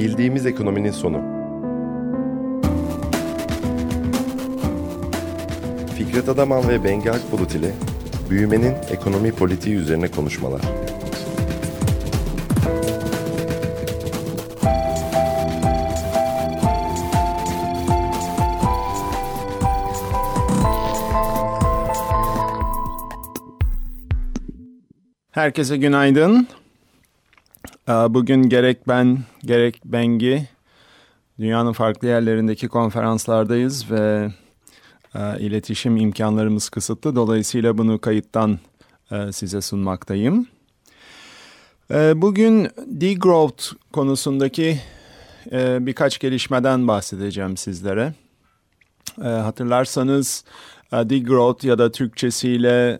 Bildiğimiz ekonominin sonu. Fikret Adaman ve Bengi Akbulut ile büyümenin ekonomi politiği üzerine konuşmalar. Herkese günaydın. Bugün gerek ben gerek Bengi dünyanın farklı yerlerindeki konferanslardayız ve iletişim imkanlarımız kısıtlı. Dolayısıyla bunu kayıttan size sunmaktayım. Bugün degrowth konusundaki birkaç gelişmeden bahsedeceğim sizlere. Hatırlarsanız degrowth ya da Türkçesiyle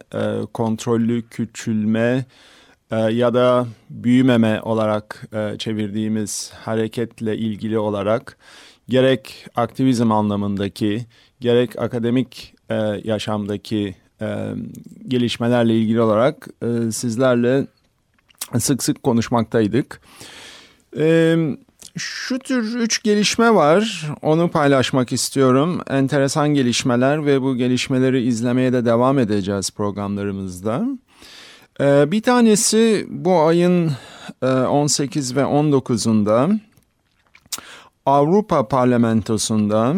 kontrollü küçülme ya da büyümeme olarak e, çevirdiğimiz hareketle ilgili olarak gerek aktivizm anlamındaki gerek akademik e, yaşamdaki e, gelişmelerle ilgili olarak sizlerle sık sık konuşmaktaydık. Şu tür üç gelişme var. Onu paylaşmak istiyorum. Enteresan gelişmeler ve bu gelişmeleri izlemeye de devam edeceğiz programlarımızda. Ee, bir tanesi bu ayın e, 18 ve 19'unda Avrupa Parlamentosu'nda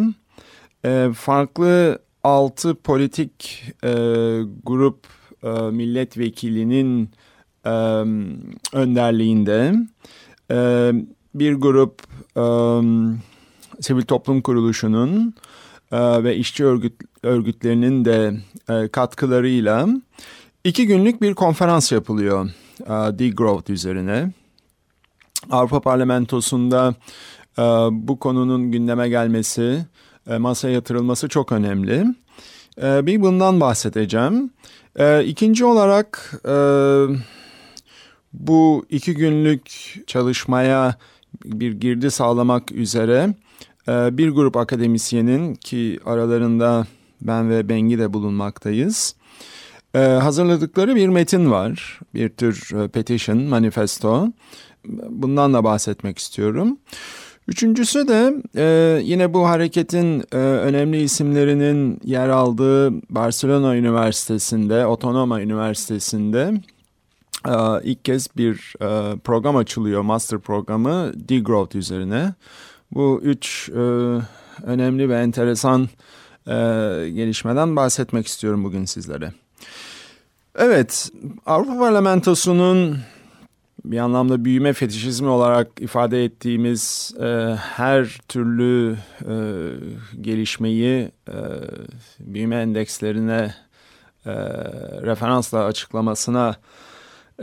e, farklı altı politik e, grup e, milletvekilinin e, önderliğinde e, bir grup e, sivil toplum kuruluşunun e, ve işçi örgüt, örgütlerinin de e, katkılarıyla iki günlük bir konferans yapılıyor degrowth üzerine. Avrupa Parlamentosu'nda e, bu konunun gündeme gelmesi, e, masaya yatırılması çok önemli. E, bir bundan bahsedeceğim. İkinci olarak bu iki günlük çalışmaya bir girdi sağlamak üzere bir grup akademisyenin ki aralarında ben ve Bengi de bulunmaktayız. E, hazırladıkları bir metin var. Bir tür e, petition, manifesto. Bundan da bahsetmek istiyorum. Üçüncüsü de e, yine bu hareketin e, önemli isimlerinin yer aldığı Barcelona Üniversitesi'nde, Otonoma Üniversitesi'nde e, ilk kez bir e, program açılıyor, master programı degrowth üzerine. Bu üç e, önemli ve enteresan e, gelişmeden bahsetmek istiyorum bugün sizlere. Evet, Avrupa Parlamentosu'nun bir anlamda büyüme fetişizmi olarak ifade ettiğimiz e, her türlü e, gelişmeyi e, büyüme endekslerine e, referansla açıklamasına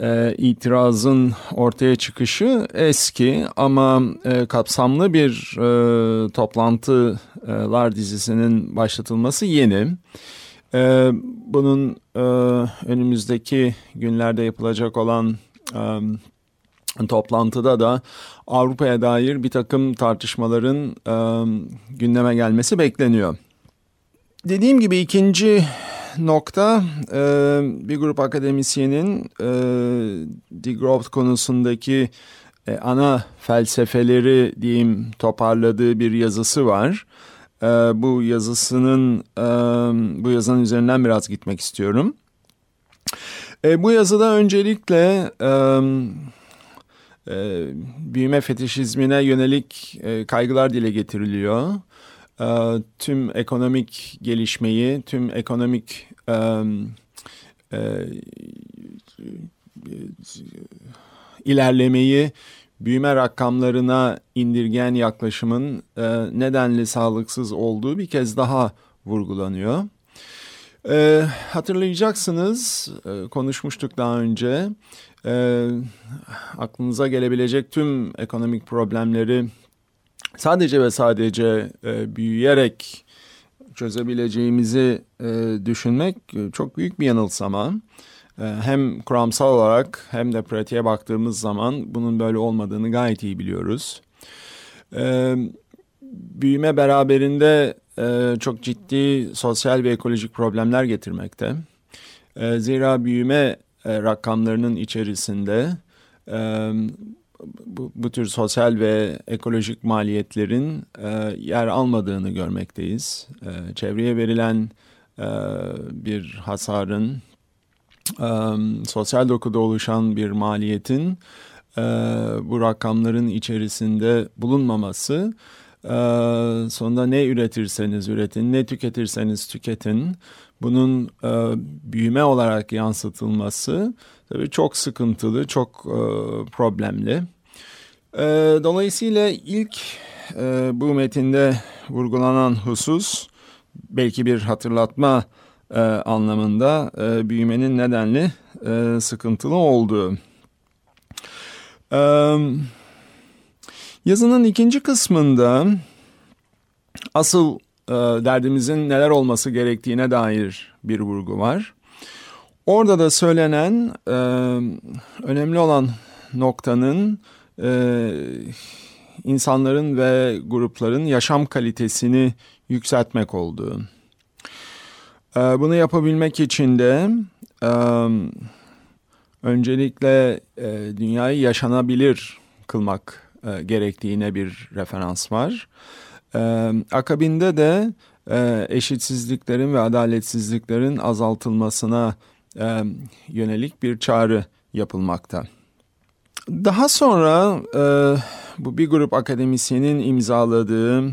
e, itirazın ortaya çıkışı eski ama e, kapsamlı bir e, toplantılar dizisinin başlatılması yeni. E, bunun e, önümüzdeki günlerde yapılacak olan e, toplantıda da Avrupa'ya dair bir takım tartışmaların e, gündeme gelmesi bekleniyor. Dediğim gibi ikinci nokta e, bir grup akademisyenin e, degrowth konusundaki e, ana felsefeleri diyeyim toparladığı bir yazısı var. Bu yazısının e, bu yazının üzerinden biraz gitmek istiyorum. E, bu yazıda öncelikle e, e, büyüme fetişizmine yönelik e, kaygılar dile getiriliyor. E, tüm ekonomik gelişmeyi, tüm ekonomik e, e, ilerlemeyi büyüme rakamlarına indirgen yaklaşımın e, nedenli sağlıksız olduğu bir kez daha vurgulanıyor. E, hatırlayacaksınız, e, konuşmuştuk daha önce, e, aklınıza gelebilecek tüm ekonomik problemleri sadece ve sadece e, büyüyerek çözebileceğimizi e, düşünmek çok büyük bir yanılsama. E, hem kuramsal olarak hem de pratiğe baktığımız zaman bunun böyle olmadığını gayet iyi biliyoruz. E, büyüme beraberinde e, çok ciddi sosyal ve ekolojik problemler getirmekte. E, zira büyüme e, rakamlarının içerisinde... E, bu, tür sosyal ve ekolojik maliyetlerin yer almadığını görmekteyiz. Çevreye verilen bir hasarın, sosyal dokuda oluşan bir maliyetin bu rakamların içerisinde bulunmaması, sonunda ne üretirseniz üretin, ne tüketirseniz tüketin, bunun büyüme olarak yansıtılması tabii çok sıkıntılı, çok problemli. Dolayısıyla ilk bu metinde vurgulanan husus belki bir hatırlatma e, anlamında e, büyümenin nedenli e, sıkıntılı olduğu. E, yazının ikinci kısmında asıl e, derdimizin neler olması gerektiğine dair bir vurgu var. Orada da söylenen e, önemli olan noktanın e, insanların ve grupların yaşam kalitesini yükseltmek olduğu. E, bunu yapabilmek için de öncelikle dünyayı yaşanabilir kılmak gerektiğine bir referans var. Akabinde de eşitsizliklerin ve adaletsizliklerin azaltılmasına yönelik bir çağrı yapılmakta. Daha sonra bu bir grup akademisyenin imzaladığı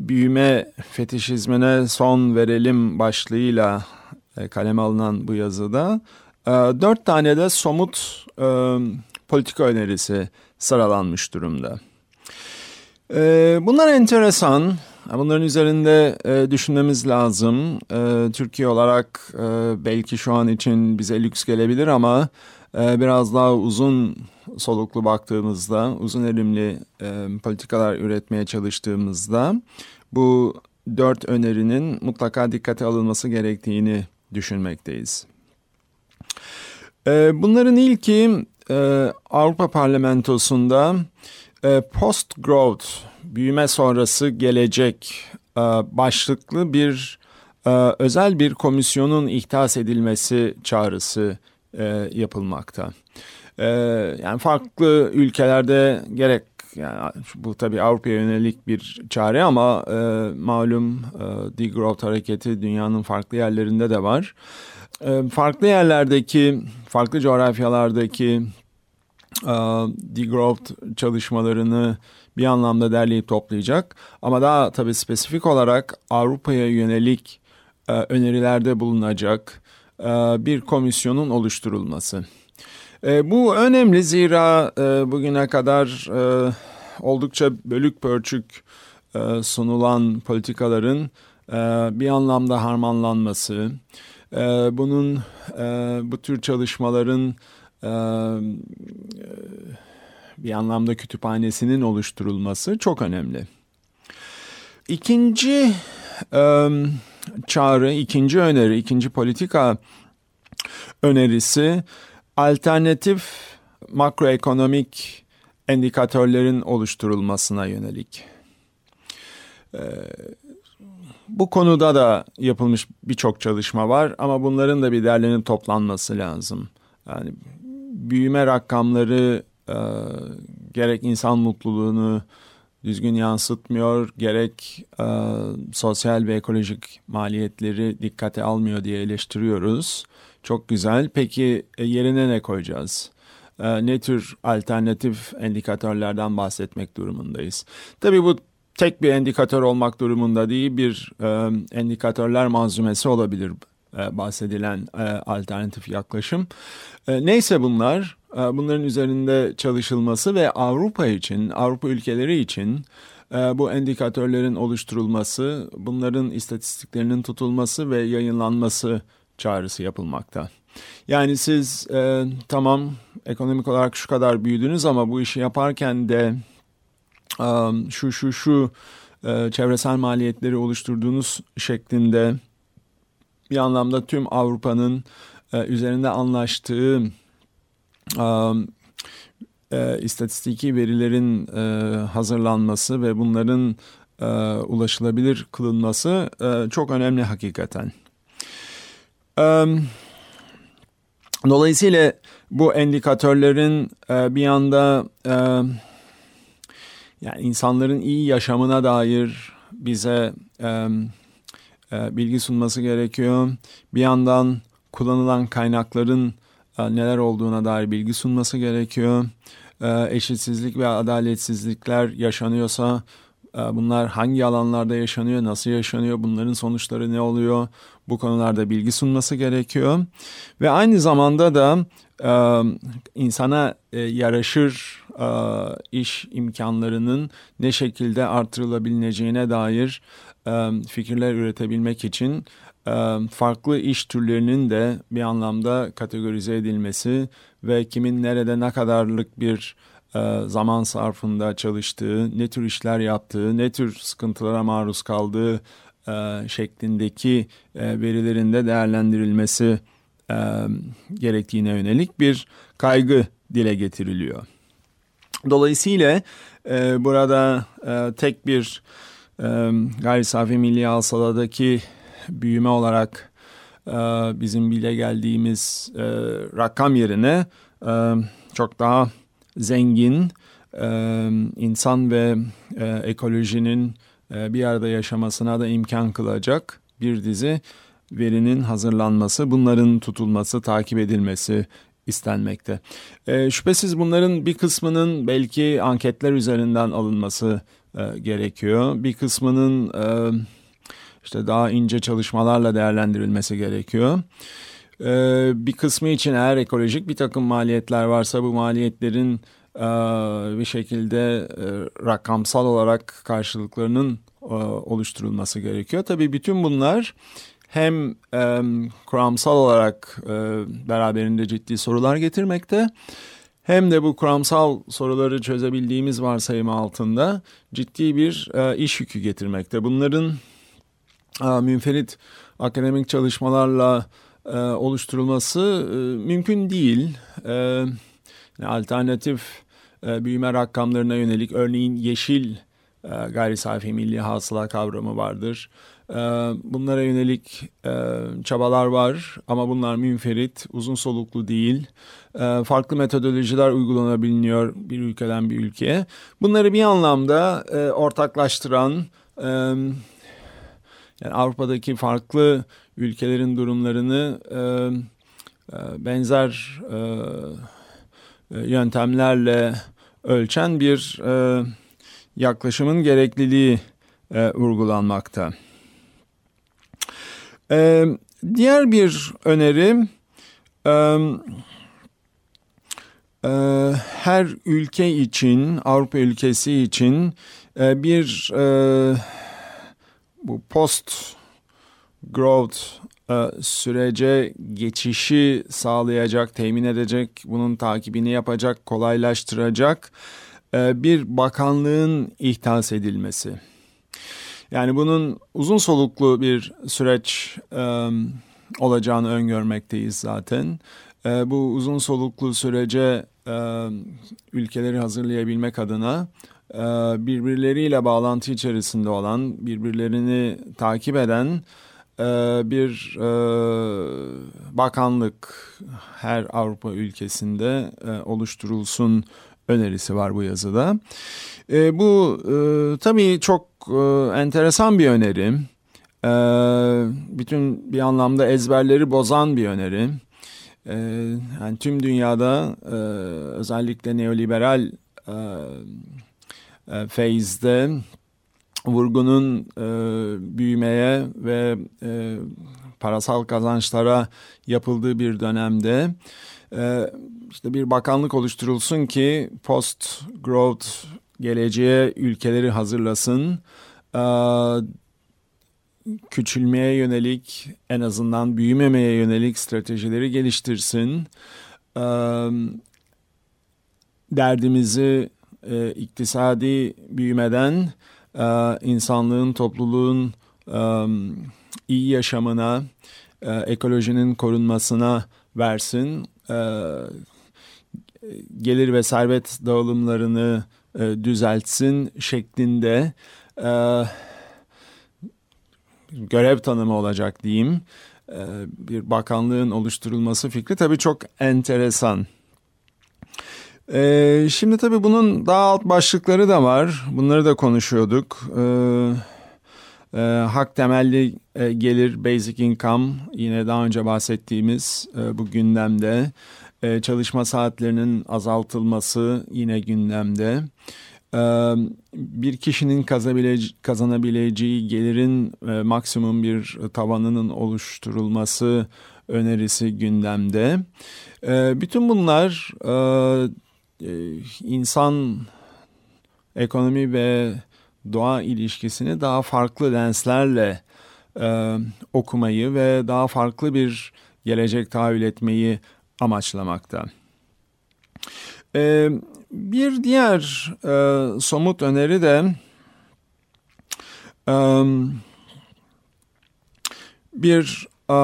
büyüme fetişizmine son verelim başlığıyla e, kaleme alınan bu yazıda e, dört tane de somut e, politika önerisi sıralanmış durumda. Bunlar enteresan. Bunların üzerinde e, düşünmemiz lazım. Türkiye olarak belki şu an için bize lüks gelebilir ama biraz daha uzun soluklu baktığımızda, uzun erimli e, politikalar üretmeye çalıştığımızda bu dört önerinin mutlaka dikkate alınması gerektiğini düşünmekteyiz. E, bunların ilki e, Avrupa Parlamentosu'nda e, post-growth, büyüme sonrası gelecek e, başlıklı bir e, özel bir komisyonun ihtas edilmesi çağrısı e, yapılmakta. E, yani farklı ülkelerde gerek yani bu tabii Avrupa'ya yönelik bir çare ama e, malum e, degrowth hareketi dünyanın farklı yerlerinde de var. E, farklı yerlerdeki, farklı coğrafyalardaki e, degrowth çalışmalarını bir anlamda derleyip toplayacak. Ama daha tabii spesifik olarak Avrupa'ya yönelik e, önerilerde bulunacak bir komisyonun oluşturulması. E, bu önemli zira e, bugüne kadar e, oldukça bölük pörçük e, sunulan politikaların e, bir anlamda harmanlanması, e, bunun e, bu tür çalışmaların e, bir anlamda kütüphanesinin oluşturulması çok önemli. İkinci e, çağrı, ikinci öneri, ikinci politika önerisi alternatif makroekonomik endikatörlerin oluşturulmasına yönelik. Ee, bu konuda da yapılmış birçok çalışma var ama bunların da bir derlenip toplanması lazım. Yani büyüme rakamları e, gerek insan mutluluğunu düzgün yansıtmıyor, gerek e, sosyal ve ekolojik maliyetleri dikkate almıyor diye eleştiriyoruz. Çok güzel. Peki e, yerine ne koyacağız? E, ne tür alternatif endikatörlerden bahsetmek durumundayız? Tabii bu tek bir endikatör olmak durumunda değil, bir e, endikatörler manzumesi olabilir e, bahsedilen e, alternatif yaklaşım. E, neyse bunlar, bunların üzerinde çalışılması ve Avrupa için, Avrupa ülkeleri için e, bu endikatörlerin oluşturulması, bunların istatistiklerinin tutulması ve yayınlanması çağrısı yapılmakta. Yani siz e, tamam ekonomik olarak şu kadar büyüdünüz ama bu işi yaparken de e, şu şu şu e, çevresel maliyetleri oluşturduğunuz şeklinde bir anlamda tüm Avrupa'nın e, üzerinde anlaştığı e, e, istatistiki verilerin e, hazırlanması ve bunların e, ulaşılabilir kılınması e, çok önemli hakikaten. Dolayısıyla bu endikatörlerin e, bir yanda e, yani insanların iyi yaşamına dair bize e, e, bilgi sunması gerekiyor. Bir yandan kullanılan kaynakların e, neler olduğuna dair bilgi sunması gerekiyor. E, eşitsizlik ve adaletsizlikler yaşanıyorsa e, bunlar hangi alanlarda yaşanıyor, nasıl yaşanıyor, bunların sonuçları ne oluyor? Bu konularda bilgi sunması gerekiyor. Ve aynı zamanda da e, insana e, yaraşır e, iş imkanlarının ne şekilde artırılabileceğine dair e, fikirler üretebilmek için e, farklı iş türlerinin de bir anlamda kategorize edilmesi ve kimin nerede ne kadarlık bir zaman sarfında çalıştığı, ne tür işler yaptığı, ne tür sıkıntılara maruz kaldığı şeklindeki e, verilerin de değerlendirilmesi gerektiğine yönelik bir kaygı dile getiriliyor. Dolayısıyla burada tek bir gayri safi milli hasıladaki büyüme olarak e, bizim bile geldiğimiz e, rakam yerine e, çok daha zengin e, insan ve e, ekolojinin e, bir arada yaşamasına da imkan kılacak bir dizi verinin hazırlanması, bunların tutulması, takip edilmesi istenmekte. E, şüphesiz bunların bir kısmının belki anketler üzerinden alınması e, gerekiyor. Bir kısmının e, işte daha ince çalışmalarla değerlendirilmesi gerekiyor. E, bir kısmı için eğer ekolojik bir takım maliyetler varsa bu maliyetlerin e, bir şekilde e, rakamsal olarak karşılıklarının e, oluşturulması gerekiyor. Tabii bütün bunlar hem e, kuramsal olarak e, beraberinde ciddi sorular getirmekte hem de bu kuramsal soruları çözebildiğimiz varsayım altında ciddi bir e, iş yükü getirmekte. Bunların münferit akademik çalışmalarla e, oluşturulması e, mümkün değil. E, alternatif e, büyüme rakamlarına yönelik örneğin yeşil e, gayri safi milli hasıla kavramı vardır. E, bunlara yönelik e, çabalar var ama bunlar münferit, uzun soluklu değil. E, farklı metodolojiler uygulanabiliyor bir ülkeden bir ülkeye. Bunları bir anlamda e, ortaklaştıran... E, yani Avrupa'daki farklı ülkelerin durumlarını e, e, benzer e, yöntemlerle ölçen bir e, yaklaşımın gerekliliği e, vurgulanmakta. E, diğer bir öneri e, e, her ülke için, Avrupa ülkesi için e, bir e, bu post growth e, sürece geçişi sağlayacak, temin edecek, bunun takibini yapacak, kolaylaştıracak e, bir bakanlığın ihtas edilmesi. Yani bunun uzun soluklu bir süreç e, olacağını öngörmekteyiz zaten. Bu uzun soluklu sürece ülkeleri hazırlayabilmek adına birbirleriyle bağlantı içerisinde olan, birbirlerini takip eden e, bir e, bakanlık her Avrupa ülkesinde oluşturulsun önerisi var bu yazıda. Bu tabii çok enteresan bir öneri. Bütün bir anlamda ezberleri bozan bir öneri. Yani tüm dünyada özellikle neoliberal e, feyizde vurgunun e, büyümeye ve e, parasal kazançlara yapıldığı bir dönemde e, işte bir bakanlık oluşturulsun ki post growth geleceğe ülkeleri hazırlasın. E, küçülmeye yönelik en azından büyümemeye yönelik stratejileri geliştirsin. E, derdimizi e, iktisadi büyümeden e, insanlığın, topluluğun e, iyi yaşamına, e, ekolojinin korunmasına versin. E, gelir ve servet dağılımlarını e, düzeltsin şeklinde e, görev tanımı olacak diyeyim. bir bakanlığın oluşturulması fikri tabii çok enteresan. Ee, şimdi tabii bunun daha alt başlıkları da var. Bunları da konuşuyorduk. Ee, e, hak temelli e, gelir, basic income yine daha önce bahsettiğimiz e, bu gündemde. E, çalışma saatlerinin azaltılması yine gündemde. E, bir kişinin kazanabileceği gelirin e, maksimum bir tavanının oluşturulması önerisi gündemde. E, bütün bunlar... E, insan ekonomi ve doğa ilişkisini daha farklı lenslerle e, okumayı ve daha farklı bir gelecek tahayyül etmeyi amaçlamakta. E, bir diğer e, somut öneri de e, bir e,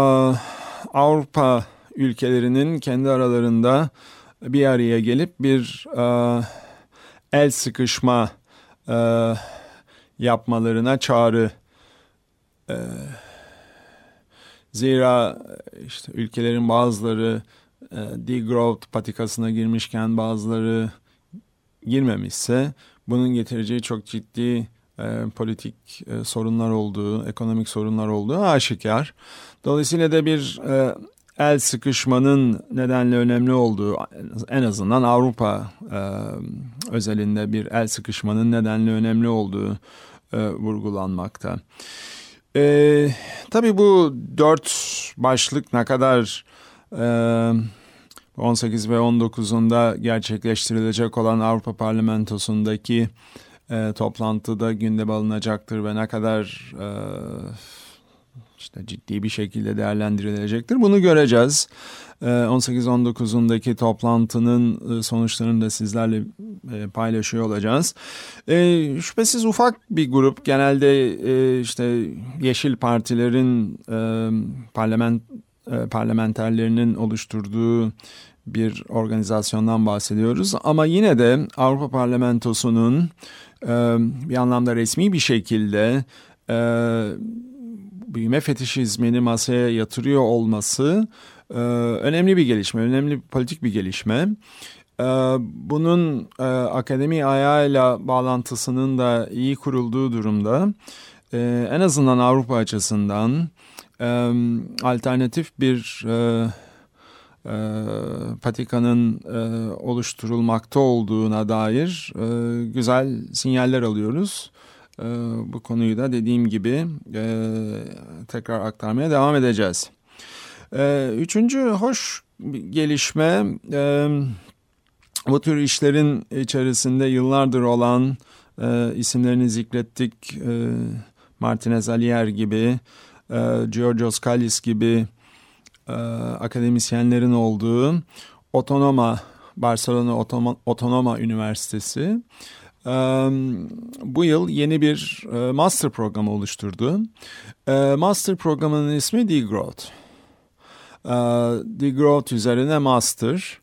Avrupa ülkelerinin kendi aralarında bir araya gelip bir e, el sıkışma e, yapmalarına çağrı. E, zira işte ülkelerin bazıları e, degrowth patikasına girmişken bazıları girmemişse bunun getireceği çok ciddi e, politik e, sorunlar olduğu, ekonomik sorunlar olduğu aşikar. Dolayısıyla da bir e, el sıkışmanın nedenle önemli olduğu en azından Avrupa e, özelinde bir el sıkışmanın nedenle önemli olduğu e, vurgulanmakta. E, tabii bu dört başlık ne kadar e, 18 ve 19'unda gerçekleştirilecek olan Avrupa Parlamentosu'ndaki e, toplantıda gündeme alınacaktır ve ne kadar e, işte ciddi bir şekilde değerlendirilecektir. Bunu göreceğiz. 18-19'undaki ee, toplantının e, sonuçlarını da sizlerle e, paylaşıyor olacağız. Ee, şüphesiz ufak bir grup genelde e, işte Yeşil Partilerin parlament parlamenterlerinin oluşturduğu bir organizasyondan bahsediyoruz. Ama yine de Avrupa Parlamentosu'nun bir anlamda resmi bir şekilde büyüme fetişizmini masaya yatırıyor olması e, önemli bir gelişme, önemli bir politik bir gelişme. E, bunun e, akademi ayağıyla bağlantısının da iyi kurulduğu durumda e, en azından Avrupa açısından e, alternatif bir e, e, patikanın e, oluşturulmakta olduğuna dair e, güzel sinyaller alıyoruz. E, bu konuyu da dediğim gibi e, tekrar aktarmaya devam edeceğiz. E, üçüncü hoş gelişme e, bu tür işlerin içerisinde yıllardır olan e, isimlerini zikrettik. E, Martinez Alier gibi, e, Georgios Kallis gibi e, akademisyenlerin olduğu Otonoma, Barcelona Otonoma Üniversitesi bu yıl yeni bir master programı oluşturdu. Master programının ismi Degrowth. Degrowth üzerine master.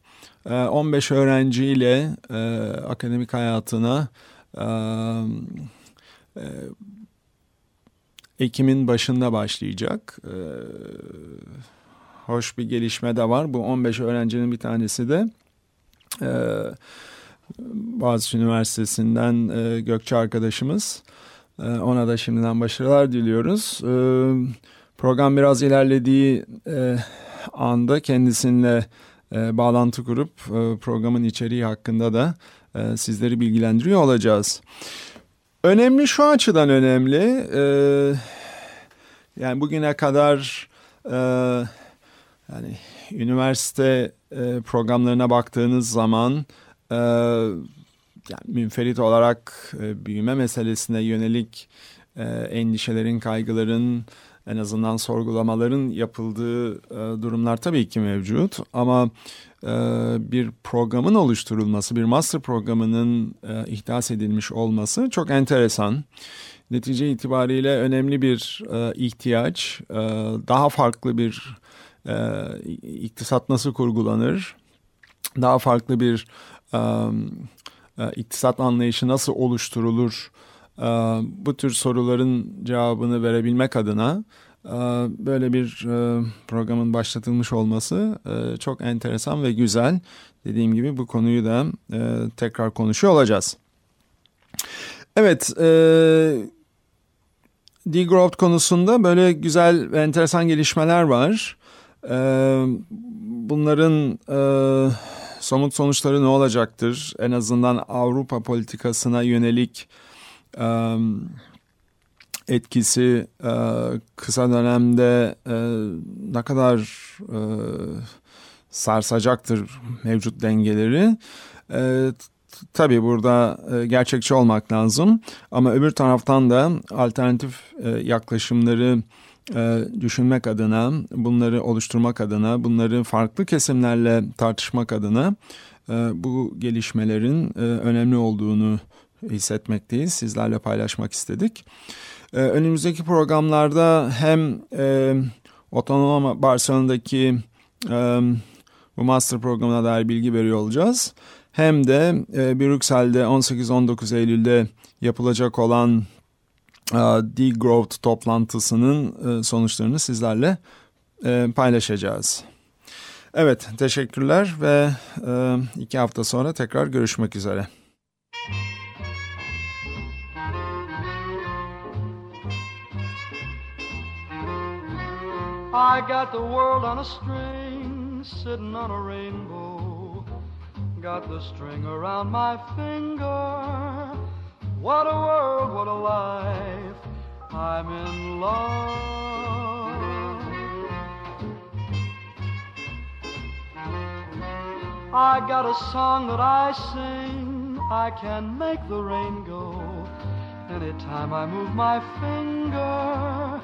15 öğrenciyle akademik hayatına Ekim'in başında başlayacak. Hoş bir gelişme de var. Bu 15 öğrencinin bir tanesi de Boğaziçi Üniversitesi'nden e, Gökçe arkadaşımız. E, ona da şimdiden başarılar diliyoruz. E, program biraz ilerlediği e, anda kendisiyle e, bağlantı kurup e, programın içeriği hakkında da e, sizleri bilgilendiriyor olacağız. Önemli şu açıdan önemli. E, yani bugüne kadar e, yani üniversite e, programlarına baktığınız zaman e, yani münferit olarak e, büyüme meselesine yönelik e, endişelerin, kaygıların en azından sorgulamaların yapıldığı e, durumlar tabii ki mevcut. Ama e, bir programın oluşturulması, bir master programının e, ihdas edilmiş olması çok enteresan. Netice itibariyle önemli bir e, ihtiyaç, e, daha farklı bir e, iktisat nasıl kurgulanır, daha farklı bir iktisat anlayışı nasıl oluşturulur bu tür soruların cevabını verebilmek adına böyle bir programın başlatılmış olması çok enteresan ve güzel. Dediğim gibi bu konuyu da tekrar konuşuyor olacağız. Evet, e, degrowth konusunda böyle güzel ve enteresan gelişmeler var. E, bunların e, somut sonuçları ne olacaktır? En azından Avrupa politikasına yönelik e, etkisi e, kısa dönemde e, ne kadar e, sarsacaktır mevcut dengeleri. E, tabii burada gerçekçi olmak lazım ama öbür taraftan da alternatif yaklaşımları e, düşünmek adına, bunları oluşturmak adına, bunları farklı kesimlerle tartışmak adına bu gelişmelerin önemli olduğunu hissetmekteyiz. Sizlerle paylaşmak istedik. Önümüzdeki programlarda hem Otonom Barcelona'daki bu master programına dair bilgi veriyor olacağız hem de e, Brüksel'de 18-19 Eylül'de yapılacak olan e, Degrowth toplantısının e, sonuçlarını sizlerle e, paylaşacağız. Evet teşekkürler ve e, iki hafta sonra tekrar görüşmek üzere. I got the world on a string, sitting on a rainbow. got the string around my finger. What a world, what a life. I'm in love. I got a song that I sing. I can make the rain go anytime I move my finger.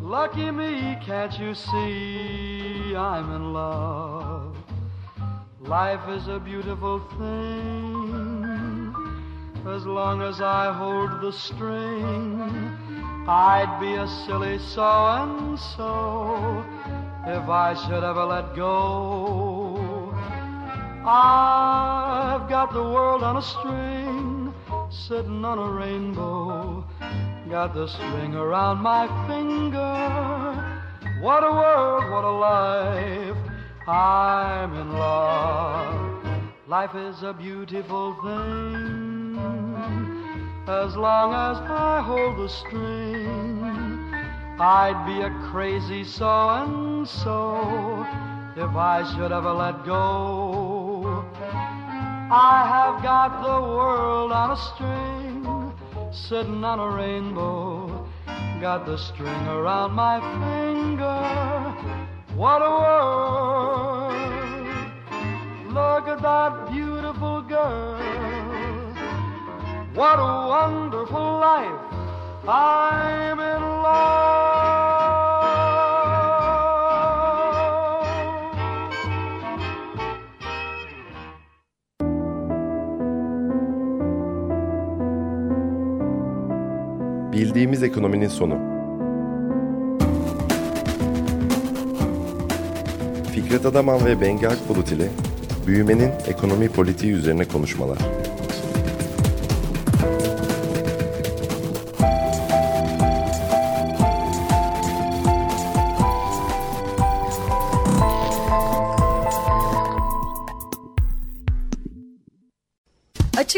Lucky me, can't you see I'm in love? Life is a beautiful thing. As long as I hold the string, I'd be a silly so and so if I should ever let go. I've got the world on a string, sitting on a rainbow. Got the string around my finger. What a world, what a life. I'm in love. Life is a beautiful thing. As long as I hold the string, I'd be a crazy so and so if I should ever let go. I have got the world on a string, sitting on a rainbow. Got the string around my finger what a world! Look at that beautiful girl. What a wonderful life. I'm in love. Bildiğimiz ekonominin sonu. Fikret Adaman ve Bengi Akbulut ile büyümenin ekonomi politiği üzerine konuşmalar.